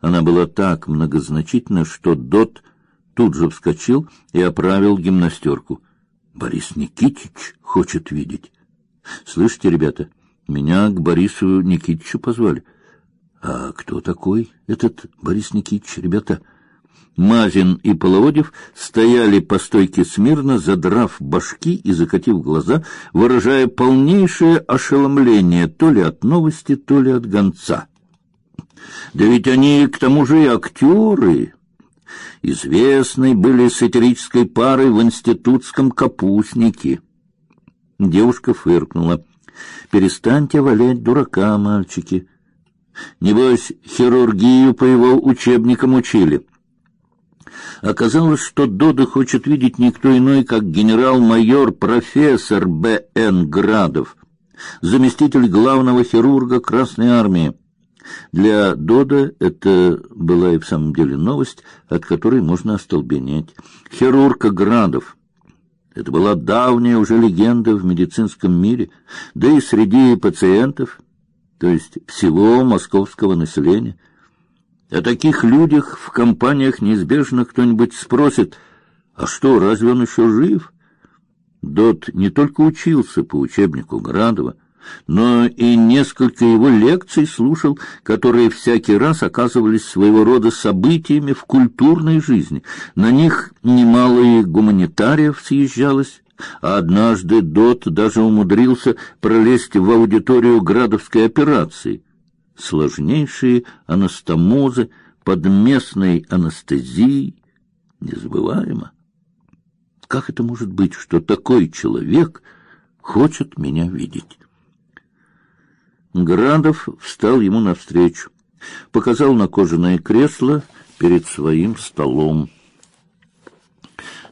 Она была так многозначительна, что Дот тут же вскочил и оправил гимнастерку. Борис Никитич хочет видеть. Слышите, ребята, меня к Борису Никитичу позвали. А кто такой этот Борис Никитич, ребята? Мазин и Половодев стояли по стойке смирно, задрав башки и закатив глаза, выражая полнейшее ошеломление то ли от новости, то ли от гонца. Да ведь они к тому же и актеры. Известны были сатирической парой в институтском капустнике. Девушка фыркнула. «Перестаньте валять дурака, мальчики. Небось, хирургию по его учебникам учили». Оказалось, что Дода хочет видеть никто иной, как генерал-майор профессор Б.Н. Градов, заместитель главного хирурга Красной армии. Для Дода это была и в самом деле новость, от которой можно остолбенеть. Хирург Градов. Это была давняя уже легенда в медицинском мире, да и среди пациентов, то есть всего московского населения. О таких людях в компаниях неизбежно кто-нибудь спросит: "А что, разве он еще жив?" Дот не только учился по учебнику Градова, но и несколько его лекций слушал, которые всякий раз оказывались своего рода событиями в культурной жизни. На них немало и гуманитариев съезжалось, а однажды Дот даже умудрился пролезть в аудиторию Градовской операции сложнейшие анастомозы под местной анестезией. Незабываемо. Как это может быть, что такой человек хочет меня видеть? Градов встал ему навстречу, показал на кожаное кресло перед своим столом.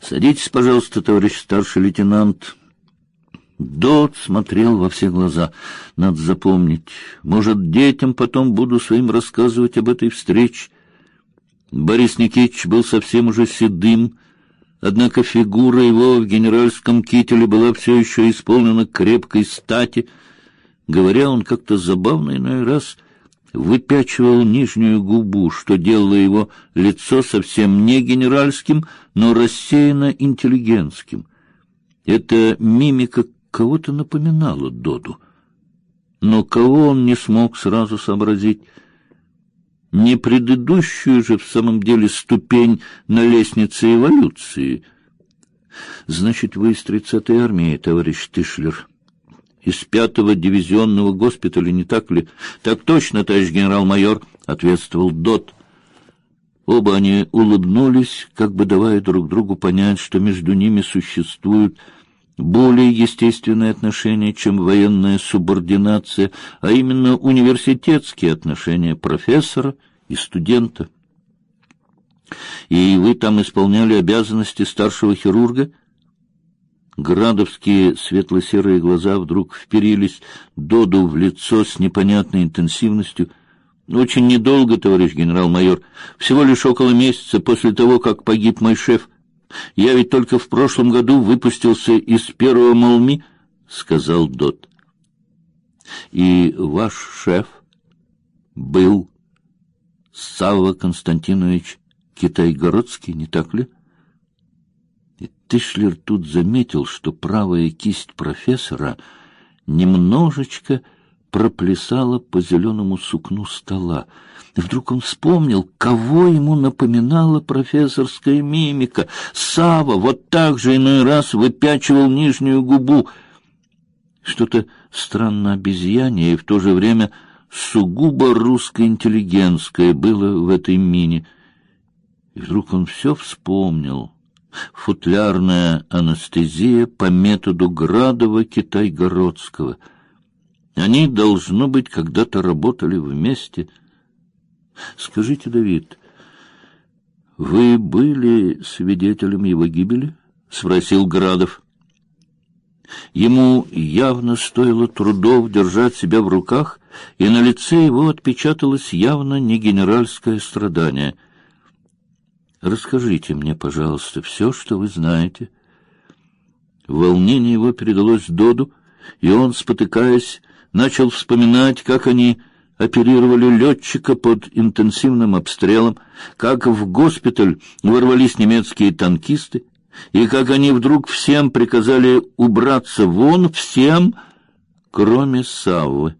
Садитесь, пожалуйста, товарищ старший лейтенант. Дот смотрел во все глаза. Надо запомнить. Может, детям потом буду своим рассказывать об этой встрече. Борис Никитич был совсем уже седым, однако фигура его в генеральском кителе была все еще исполнена крепкой стати. Говоря, он как-то забавно иной раз выпячивал нижнюю губу, что делало его лицо совсем не генеральским, но рассеянно интеллигентским. Эта мимика кого-то напоминала Доду. Но кого он не смог сразу сообразить? Не предыдущую же в самом деле ступень на лестнице эволюции. Значит, вы из тридцатой армии, товарищ Тишлер, из пятого дивизионного госпиталя, не так ли? Так точно, товарищ генерал-майор, ответствовал Дот. Оба они улыбнулись, как бы давая друг другу понять, что между ними существует более естественные отношения, чем военная субординация, а именно университетские отношения профессора и студента. И вы там исполняли обязанности старшего хирурга? Градовские светло-серые глаза вдруг вперились Доду в лицо с непонятной интенсивностью. Очень недолго, товарищ генерал-майор, всего лишь около месяца после того, как погиб мой шеф. Я ведь только в прошлом году выпустился из первого Малми, сказал Дот. И ваш шеф был Савва Константинович Китайгородский, не так ли? Тишлер тут заметил, что правая кисть профессора немножечко проплясала по зеленому сукну стола. И вдруг он вспомнил, кого ему напоминала профессорская мимика. Сава вот так же иной раз выпячивал нижнюю губу. Что-то странно обезьянье и в то же время сугубо русско-интеллигентское было в этой мине. И вдруг он все вспомнил. Футлярная анестезия по методу Градова-Китай-Городского. Они, должно быть, когда-то работали вместе — Скажите, Давид, вы были свидетелем его гибели? спросил Градов. Ему явно стоило трудов держать себя в руках, и на лице его отпечаталось явно не генеральское страдание. Расскажите мне, пожалуйста, все, что вы знаете. Волнение его передалось Доду, и он, спотыкаясь, начал вспоминать, как они оперировали летчика под интенсивным обстрелом, как в госпиталь ворвались немецкие танкисты, и как они вдруг всем приказали убраться вон, всем, кроме Саввы.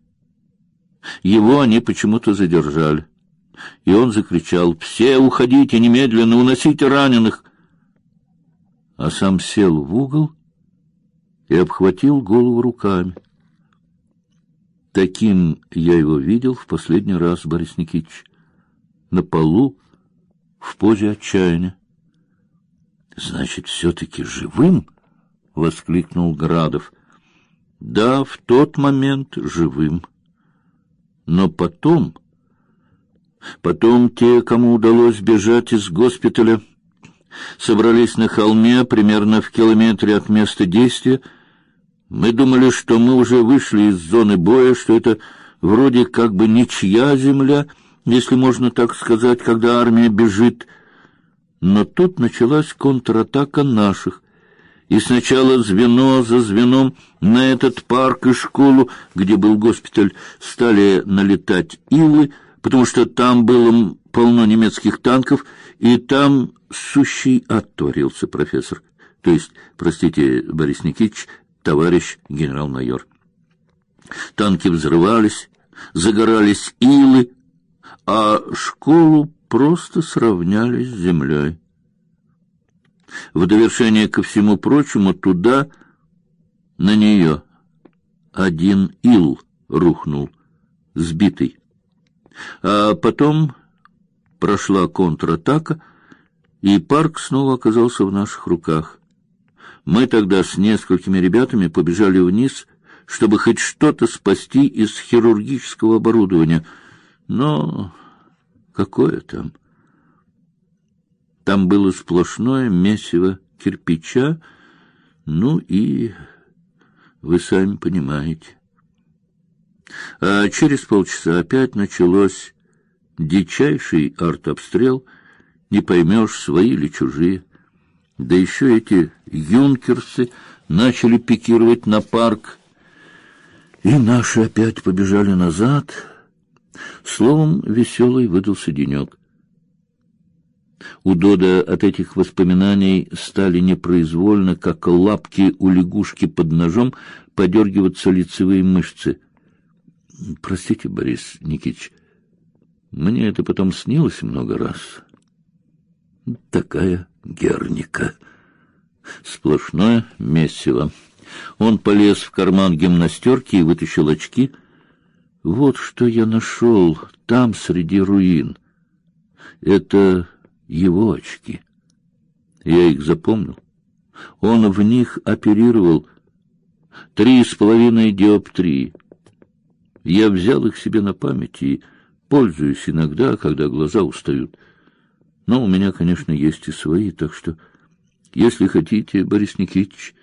Его они почему-то задержали, и он закричал «Все уходите немедленно, уносите раненых!» А сам сел в угол и обхватил голову руками. Таким я его видел в последний раз, Борис Никитич, на полу, в позе отчаяния. Значит, все-таки живым? — воскликнул Градов. Да, в тот момент живым. Но потом... Потом те, кому удалось бежать из госпиталя, собрались на холме примерно в километре от места действия, мы думали, что мы уже вышли из зоны боя, что это вроде как бы ничья земля, если можно так сказать, когда армия бежит. Но тут началась контратака наших. И сначала звено за звеном на этот парк и школу, где был госпиталь, стали налетать илы, потому что там было полно немецких танков, и там сущий ад творился, профессор. То есть, простите, Борис Никитич, товарищ генерал-майор. Танки взрывались, загорались илы, а школу просто сравняли с землей. В довершение ко всему прочему туда, на нее, один ил рухнул, сбитый. А потом прошла контратака, и парк снова оказался в наших руках. Мы тогда с несколькими ребятами побежали вниз, чтобы хоть что-то спасти из хирургического оборудования. Но какое там? Там было сплошное месиво кирпича, ну и вы сами понимаете. А через полчаса опять началось дичайший артобстрел, не поймешь, свои или чужие. Да еще эти юнкерсы начали пикировать на парк, и наши опять побежали назад. Словом, веселый выдался денек. У Дода от этих воспоминаний стали непроизвольно, как лапки у лягушки под ножом, подергиваться лицевые мышцы. Простите, Борис Никитич, мне это потом снилось много раз. Такая Герника. Сплошное месиво. Он полез в карман гимнастерки и вытащил очки. Вот что я нашел там среди руин. Это его очки. Я их запомнил. Он в них оперировал три с половиной диоптрии. Я взял их себе на память и пользуюсь иногда, когда глаза устают. Но у меня, конечно, есть и свои, так что, если хотите, Борис Никитич,